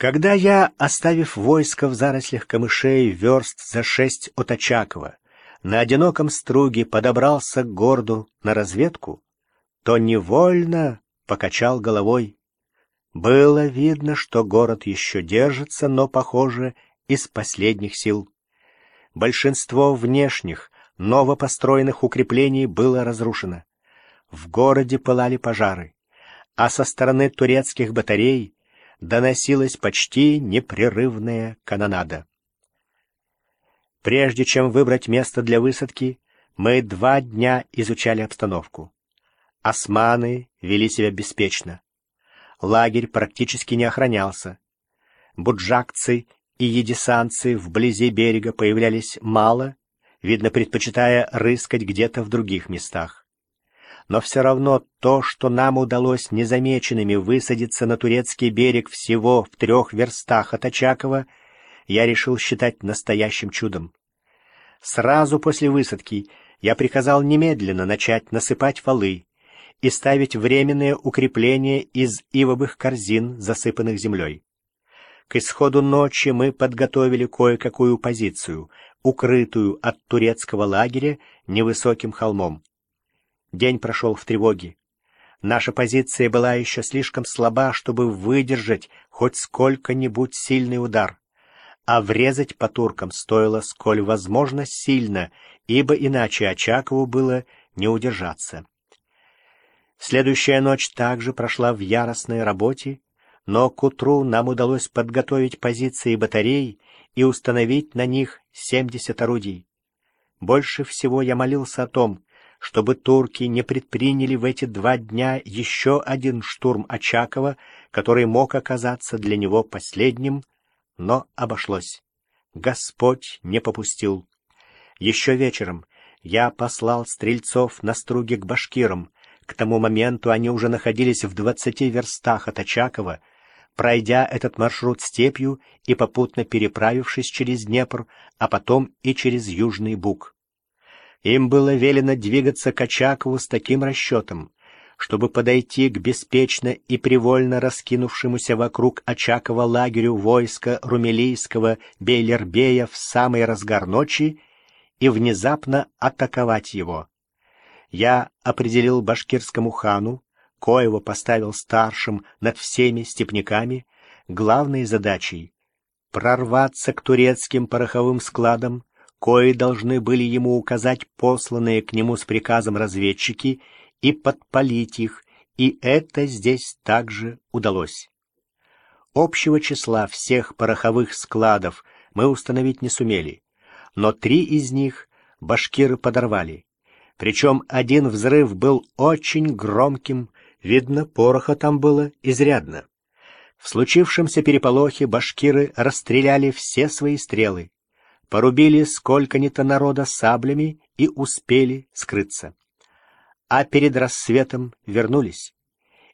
Когда я, оставив войско в зарослях камышей верст за шесть от Очакова, на одиноком струге подобрался к городу на разведку, то невольно покачал головой. Было видно, что город еще держится, но, похоже, из последних сил. Большинство внешних, новопостроенных укреплений было разрушено. В городе пылали пожары, а со стороны турецких батарей доносилась почти непрерывная канонада. Прежде чем выбрать место для высадки, мы два дня изучали обстановку. Османы вели себя беспечно. Лагерь практически не охранялся. Буджакцы и едесанцы вблизи берега появлялись мало, видно, предпочитая рыскать где-то в других местах но все равно то, что нам удалось незамеченными высадиться на турецкий берег всего в трех верстах от Очакова, я решил считать настоящим чудом. Сразу после высадки я приказал немедленно начать насыпать валы и ставить временные укрепления из ивовых корзин, засыпанных землей. К исходу ночи мы подготовили кое-какую позицию, укрытую от турецкого лагеря невысоким холмом. День прошел в тревоге. Наша позиция была еще слишком слаба, чтобы выдержать хоть сколько-нибудь сильный удар. А врезать по туркам стоило сколь возможно сильно, ибо иначе Очакову было не удержаться. Следующая ночь также прошла в яростной работе, но к утру нам удалось подготовить позиции батарей и установить на них 70 орудий. Больше всего я молился о том, чтобы турки не предприняли в эти два дня еще один штурм Очакова, который мог оказаться для него последним, но обошлось. Господь не попустил. Еще вечером я послал стрельцов на струги к башкирам. К тому моменту они уже находились в двадцати верстах от Очакова, пройдя этот маршрут степью и попутно переправившись через Днепр, а потом и через Южный Буг. Им было велено двигаться к Очакову с таким расчетом, чтобы подойти к беспечно и привольно раскинувшемуся вокруг Очакова лагерю войска румелийского Бейлербея в самый разгар ночи и внезапно атаковать его. Я определил башкирскому хану, коего поставил старшим над всеми степняками, главной задачей — прорваться к турецким пороховым складам, кои должны были ему указать посланные к нему с приказом разведчики и подпалить их, и это здесь также удалось. Общего числа всех пороховых складов мы установить не сумели, но три из них башкиры подорвали. Причем один взрыв был очень громким, видно, пороха там было изрядно. В случившемся переполохе башкиры расстреляли все свои стрелы порубили сколько-нибудь народа саблями и успели скрыться. А перед рассветом вернулись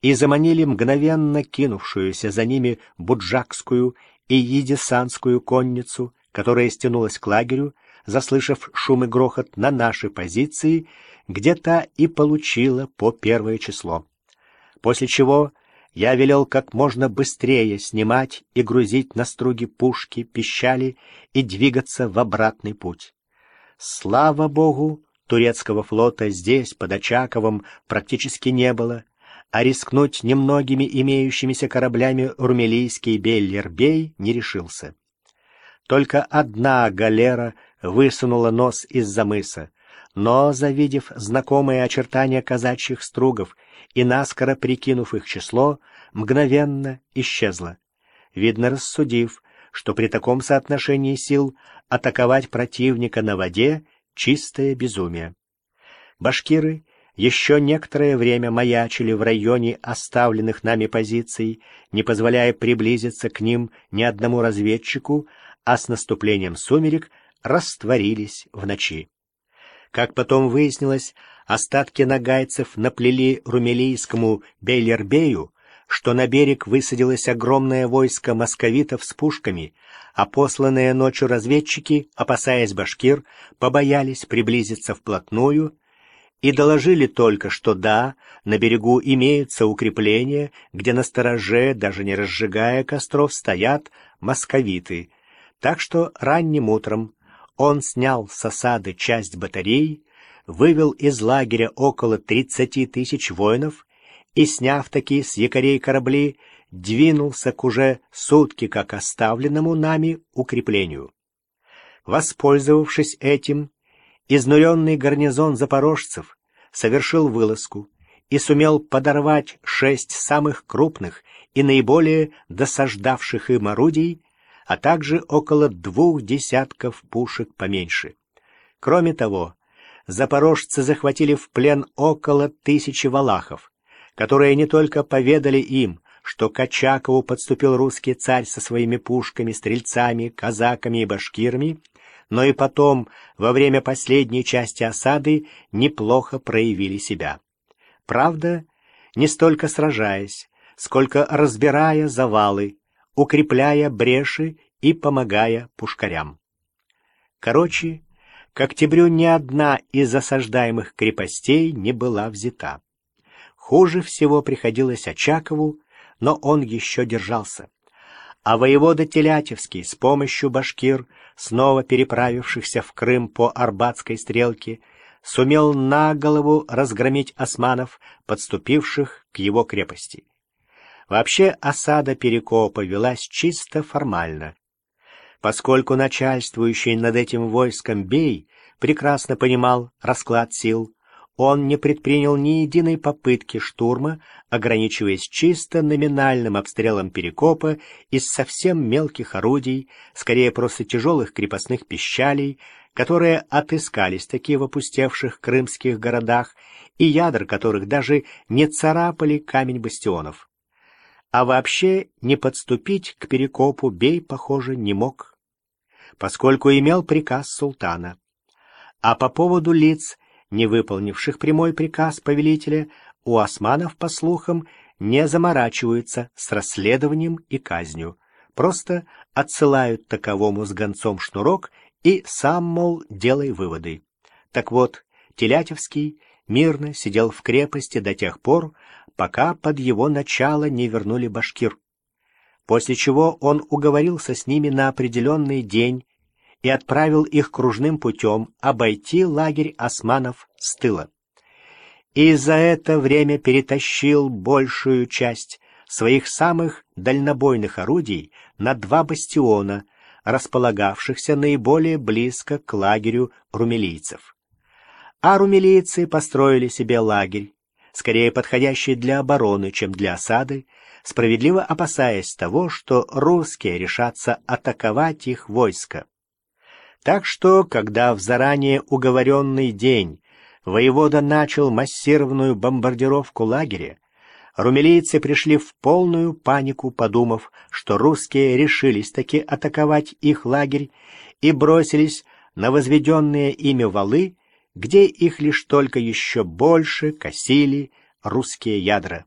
и заманили мгновенно кинувшуюся за ними буджакскую и едесанскую конницу, которая стянулась к лагерю, заслышав шум и грохот на нашей позиции, где та и получила по первое число. После чего я велел как можно быстрее снимать и грузить на струги пушки, пищали и двигаться в обратный путь. Слава богу, турецкого флота здесь, под Очаковым, практически не было, а рискнуть немногими имеющимися кораблями румелийский Беллербей не решился. Только одна галера высунула нос из-за мыса, но, завидев знакомые очертания казачьих стругов и наскоро прикинув их число, мгновенно исчезла. Видно, рассудив, что при таком соотношении сил атаковать противника на воде — чистое безумие. Башкиры еще некоторое время маячили в районе оставленных нами позиций, не позволяя приблизиться к ним ни одному разведчику, а с наступлением сумерек растворились в ночи. Как потом выяснилось, остатки нагайцев наплели румелийскому Бейлербею, что на берег высадилось огромное войско московитов с пушками, а посланные ночью разведчики, опасаясь башкир, побоялись приблизиться вплотную, и доложили только, что да, на берегу имеются укрепления, где на стороже, даже не разжигая костров, стоят московиты. Так что ранним утром он снял с осады часть батарей, вывел из лагеря около 30 тысяч воинов и, сняв такие с якорей корабли, двинулся к уже сутки как оставленному нами укреплению. Воспользовавшись этим, изнуренный гарнизон запорожцев совершил вылазку и сумел подорвать шесть самых крупных и наиболее досаждавших им орудий, а также около двух десятков пушек поменьше. Кроме того, запорожцы захватили в плен около тысячи валахов, которые не только поведали им, что к Очакову подступил русский царь со своими пушками, стрельцами, казаками и башкирами, но и потом, во время последней части осады, неплохо проявили себя. Правда, не столько сражаясь, сколько разбирая завалы, укрепляя бреши и помогая пушкарям. Короче, к октябрю ни одна из осаждаемых крепостей не была взята. Хуже всего приходилось Очакову, но он еще держался. А воевода Телятевский с помощью башкир, снова переправившихся в Крым по Арбатской стрелке, сумел на голову разгромить османов, подступивших к его крепости. Вообще осада Перекопа велась чисто формально. Поскольку начальствующий над этим войском Бей прекрасно понимал расклад сил, он не предпринял ни единой попытки штурма, ограничиваясь чисто номинальным обстрелом Перекопа из совсем мелких орудий, скорее просто тяжелых крепостных пищалей, которые отыскались такие в опустевших крымских городах, и ядра которых даже не царапали камень бастионов. А вообще не подступить к Перекопу Бей, похоже, не мог, поскольку имел приказ султана. А по поводу лиц, не выполнивших прямой приказ повелителя, у османов, по слухам, не заморачиваются с расследованием и казнью, просто отсылают таковому с гонцом шнурок и сам, мол, делай выводы. Так вот, Телятевский мирно сидел в крепости до тех пор, пока под его начало не вернули башкир. После чего он уговорился с ними на определенный день и отправил их кружным путем обойти лагерь османов с тыла. И за это время перетащил большую часть своих самых дальнобойных орудий на два бастиона, располагавшихся наиболее близко к лагерю румелийцев. А румелийцы построили себе лагерь, скорее подходящий для обороны, чем для осады, справедливо опасаясь того, что русские решатся атаковать их войско. Так что, когда в заранее уговоренный день воевода начал массированную бомбардировку лагеря, румелийцы пришли в полную панику, подумав, что русские решились таки атаковать их лагерь и бросились на возведенные ими валы, где их лишь только еще больше косили русские ядра.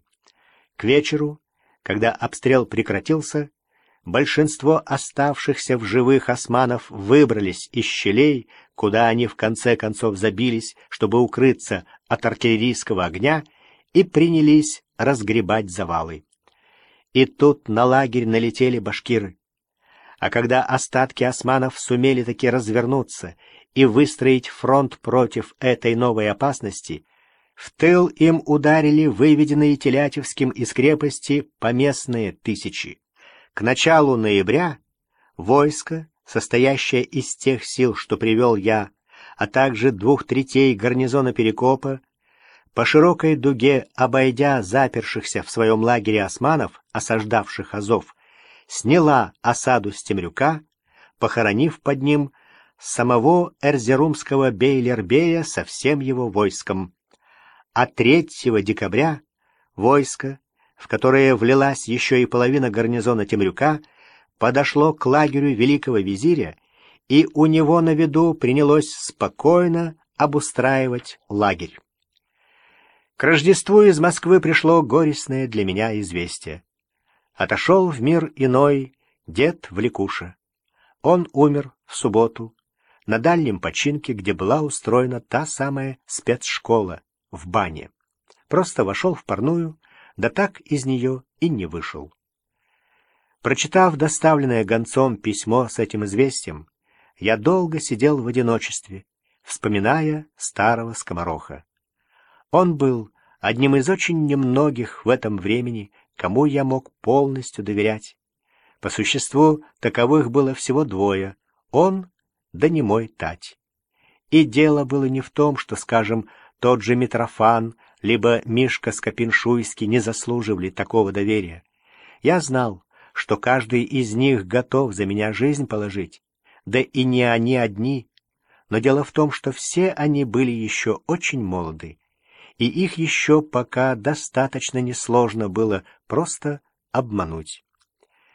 К вечеру, когда обстрел прекратился, большинство оставшихся в живых османов выбрались из щелей, куда они в конце концов забились, чтобы укрыться от артиллерийского огня, и принялись разгребать завалы. И тут на лагерь налетели башкиры. А когда остатки османов сумели таки развернуться и выстроить фронт против этой новой опасности, в тыл им ударили выведенные Телятевским из крепости поместные тысячи. К началу ноября войско, состоящее из тех сил, что привел я, а также двух третей гарнизона Перекопа, по широкой дуге, обойдя запершихся в своем лагере османов, осаждавших Азов, сняла осаду с Темрюка, похоронив под ним самого эрзерумского Бейлербея со всем его войском. А 3 декабря войско, в которое влилась еще и половина гарнизона Темрюка, подошло к лагерю великого визиря, и у него на виду принялось спокойно обустраивать лагерь. К Рождеству из Москвы пришло горестное для меня известие. Отошел в мир иной дед Влекуша. Он умер в субботу, на дальнем починке, где была устроена та самая спецшкола, в бане. Просто вошел в парную, да так из нее и не вышел. Прочитав доставленное гонцом письмо с этим известием, я долго сидел в одиночестве, вспоминая старого скомороха. Он был одним из очень немногих в этом времени, кому я мог полностью доверять. По существу, таковых было всего двое — он да не мой Тать. И дело было не в том, что, скажем, тот же Митрофан, либо Мишка Скопиншуйский не заслуживали такого доверия. Я знал, что каждый из них готов за меня жизнь положить, да и не они одни. Но дело в том, что все они были еще очень молоды, и их еще пока достаточно несложно было просто обмануть.